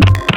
Mm-hmm.